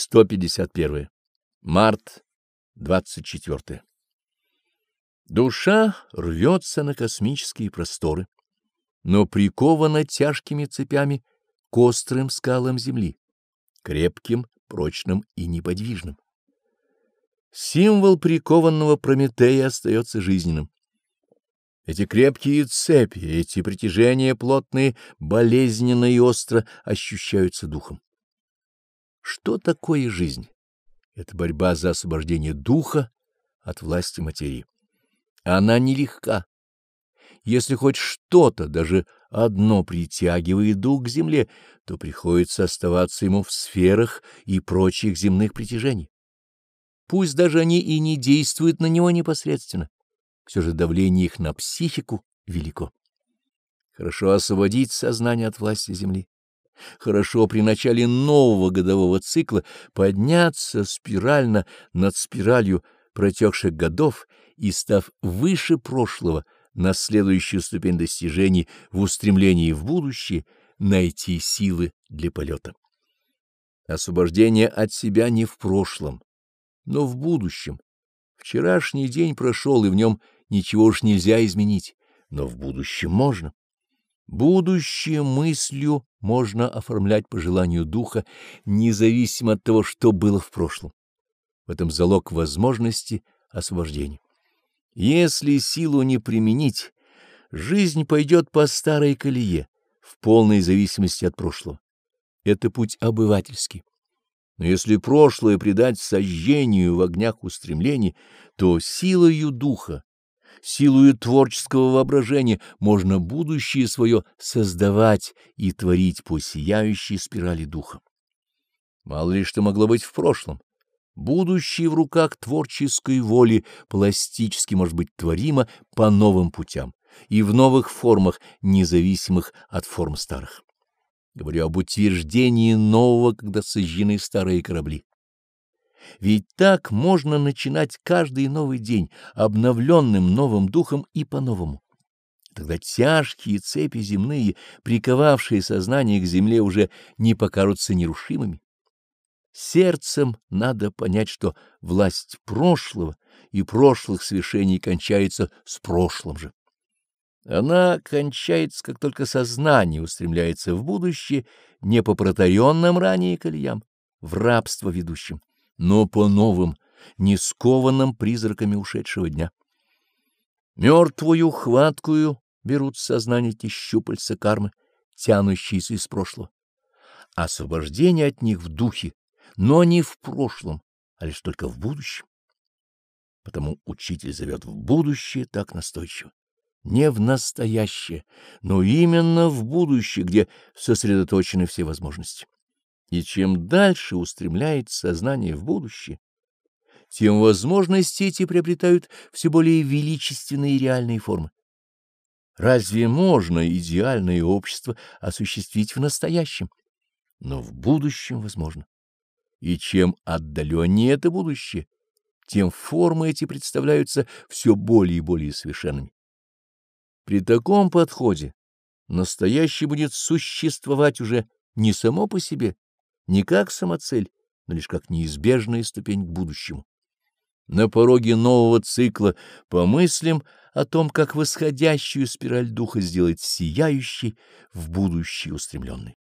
151. Март 24. Душа рвется на космические просторы, но прикована тяжкими цепями к острым скалам земли, крепким, прочным и неподвижным. Символ прикованного Прометея остается жизненным. Эти крепкие цепи, эти притяжения плотные, болезненно и остро ощущаются духом. Что такое жизнь? Это борьба за освобождение духа от власти материи. Она нелегка. Если хоть что-то, даже одно притягивает дух к земле, то приходится оставаться ему в сферах и прочих земных притяжений. Пусть даже они и не действуют на него непосредственно, все же давление их на психику велико. Хорошо освободить сознание от власти земли. Хорошо при начале нового годового цикла подняться спирально над спиралью протекших годов и, став выше прошлого, на следующую ступень достижений в устремлении в будущее, найти силы для полета. Освобождение от себя не в прошлом, но в будущем. Вчерашний день прошел, и в нем ничего уж нельзя изменить, но в будущем можно. Будущее мыслью можно оформлять по желанию духа, независимо от того, что было в прошлом. В этом залог возможности освобождения. Если силу не применить, жизнь пойдет по старой колее, в полной зависимости от прошлого. Это путь обывательский. Но если прошлое предать сожжению в огнях устремлений, то силою духа силою творческого воображения можно будущее свое создавать и творить по сияющей спирали духа. Мало ли что могло быть в прошлом. Будущее в руках творческой воли пластически может быть творимо по новым путям и в новых формах, независимых от форм старых. Говорю об утверждении нового, когда сожжены старые корабли. Ведь так можно начинать каждый новый день обновленным новым духом и по-новому. Тогда тяжкие цепи земные, приковавшие сознание к земле, уже не покажутся нерушимыми. Сердцем надо понять, что власть прошлого и прошлых свершений кончается с прошлым же. Она кончается, как только сознание устремляется в будущее не по протаренным ранее колеям, в рабство ведущим но по новым, не скованным призраками ушедшего дня. Мертвую хваткую берут сознание те щупальца кармы, тянущиеся из прошлого. Освобождение от них в духе, но не в прошлом, а лишь только в будущем. Потому учитель зовет в будущее так настойчиво. Не в настоящее, но именно в будущее, где сосредоточены все возможности. И чем дальше устремляется сознание в будущее, тем возможности эти приобретают все более величественные и реальные формы. Разве можно идеальное общество осуществить в настоящем? Но в будущем возможно. И чем отдаленнее это будущее, тем формы эти представляются все более и более совершенными. При таком подходе настоящее будет существовать уже не само по себе, не как самоцель, но лишь как неизбежная ступень к будущему. На пороге нового цикла помыслим о том, как восходящую спираль духа сделать сияющей в будущее устремленной.